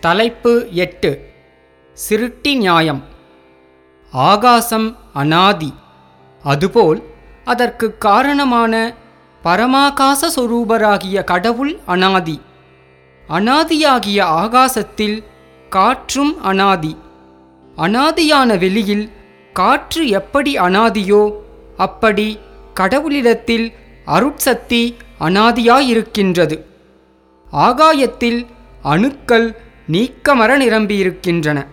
தலைப்பு எட்டு. சிருட்டி நியாயம். ஆகாசம் அனாதி. அதுபோல் அதற்குக் காரணமான பரமாகாச சொரூபராகிய கடவுள் அனாதி. அனாதியாகிய ஆகாசத்தில் காற்றும் அனாதி. அனாதியான வெளியில் காற்று எப்படி அனாதியோ அப்படி கடவுளிடத்தில் அருட்சக்தி அனாதியாயிருக்கின்றது. ஆகாயத்தில் அணுக்கள் நீக்கமர நிரம்பியிருக்கின்றன.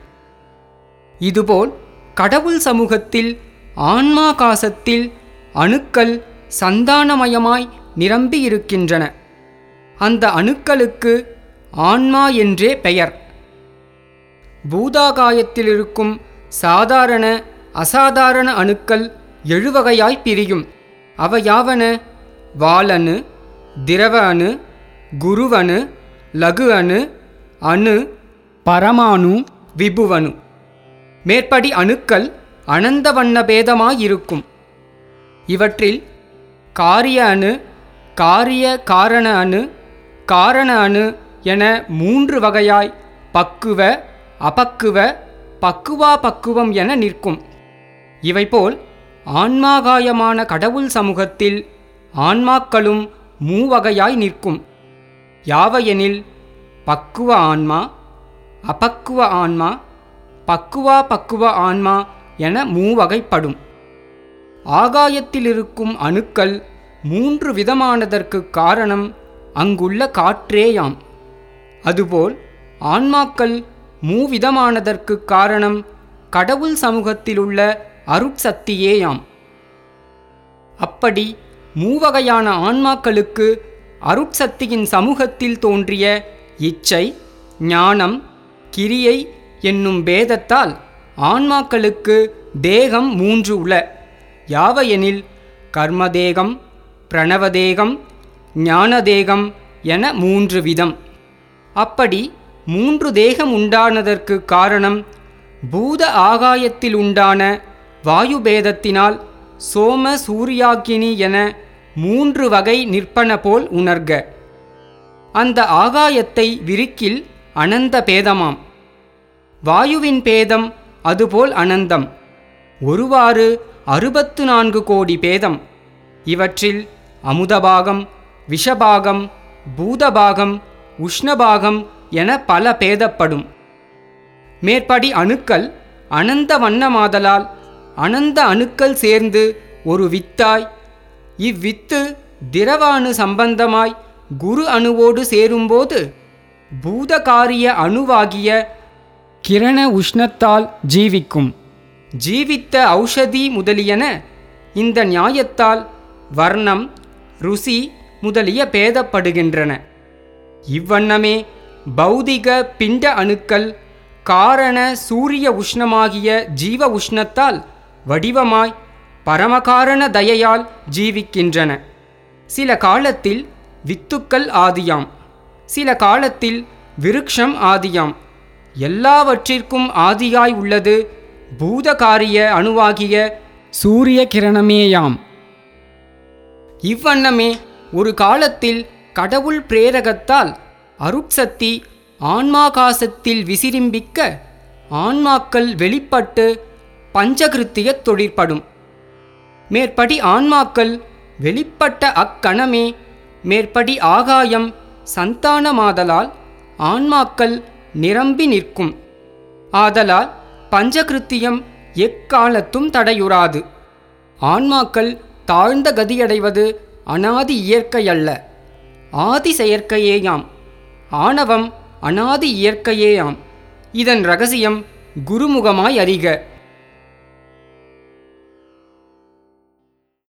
இதுபோல் கடவுள் சமூகத்தில் ஆன்மாகாசத்தில் அணுக்கள் சந்தானமயமாய் நிரம்பியிருக்கின்றன. அந்த அணுக்களுக்கு ஆன்மா என்றே பெயர். பூதாகாயத்தில் இருக்கும் சாதாரண அசாதாரண அணுக்கள் எழுவகையாய் பிரியும். அவையாவன வாலணு திரவ அணு குருவணு லகு அணு அணு பரமாணு விபுவணு மேற்படி அணுக்கள் அனந்த வண்ண பேதமாயிருக்கும். இவற்றில் காரிய அணு காரிய காரண அணு காரண அணு என மூன்று வகையாய் பக்குவ அபக்குவ பக்குவா பக்குவம் என நிற்கும். இவைபோல் ஆன்மாகாயமான கடவுள் சமூகத்தில் ஆன்மாக்களும் மூவகையாய் நிற்கும். யாவையெனில் பக்குவ ஆன்மா அபக்குவ ஆன்மா பக்குவா பக்குவ ஆன்மா என மூவகைப்படும். ஆகாயத்திலிருக்கும் அணுக்கள் மூன்று விதமானதற்கு காரணம் அங்குள்ள காற்றேயாம். அதுபோல் ஆன்மாக்கள் மூவிதமானதற்கு காரணம் கடவுள் சமூகத்திலுள்ள அருட்சக்தியேயாம். அப்படி மூவகையான ஆன்மாக்களுக்கு அருட்சக்தியின் சமூகத்தில் தோன்றிய இச்சை ஞானம் கிரியை என்னும் பேதத்தால் ஆன்மாக்களுக்கு தேகம் மூன்று உள. யாவையெனில் கர்மதேகம் பிரணவதேகம் ஞானதேகம் என மூன்று விதம். அப்படி மூன்று தேகம் உண்டானதற்கு காரணம் பூத ஆகாயத்தில் உண்டான வாயுபேதத்தினால் சோம சூரியாக்கினி என மூன்று வகை நிற்பன போல் உணர்க. அந்த ஆகாயத்தை விரிக்கில் அனந்த பேதமாம். வாயுவின் பேதம் அதுபோல் அனந்தம். ஒருவாறு அறுபத்து நான்கு கோடி பேதம். இவற்றில் அமுதபாகம் விஷபாகம் பூதபாகம் உஷ்ணபாகம் என பல பேதப்படும். மேற்படி அணுக்கள் அனந்த வண்ணமாதலால் அனந்த அணுக்கள் சேர்ந்து ஒரு வித்தாய். இவ்வித்து திரவாணு சம்பந்தமாய் குரு அணுவோடு சேரும்போது பூதகாரிய அணுவாகிய கிரண உஷ்ணத்தால் ஜீவிக்கும். ஜீவித்த ஔஷதி முதலியன இந்த நியாயத்தால் வர்ணம் ருசி முதலிய பேதப்படுகின்றன. இவ்வண்ணமே பௌதிக பிண்ட அணுக்கள் காரண சூரிய உஷ்ணமாகிய ஜீவ உஷ்ணத்தால் வடிவமாய் பரமகாரண தயையால் ஜீவிக்கின்றன. சில காலத்தில் வித்துக்கள் ஆதியாம். சில காலத்தில் விருக்ஷம் ஆதியாம். எல்லாவற்றிற்கும் ஆதியாய் உள்ளது பூதகாரிய அணுவாகிய சூரிய கிரணமேயாம். இவ்வண்ணமே ஒரு காலத்தில் கடவுள் பிரேரகத்தால் அருட்சக்தி ஆன்மாகாசத்தில் விசிரிம்பிக்க ஆன்மாக்கள் வெளிப்பட்டு பஞ்சகிருத்திய தொழிற்படும். மேற்படி ஆன்மாக்கள் வெளிப்பட்ட அக்கணமே மேற்படி ஆகாயம் சந்தானமாதலால் ஆன்மாக்கள் நிரம்பி நிற்கும். ஆதலால் பஞ்சகிருத்தியம் எக்காலத்தும் தடையுறாது. ஆன்மாக்கள் தாழ்ந்த கதியடைவது அனாதி இயற்கையல்ல. ஆதி செயற்கையேயாம். ஆணவம் அனாதி இயற்கையேயாம். இதன் ரகசியம் குருமுகமாய் அறிக.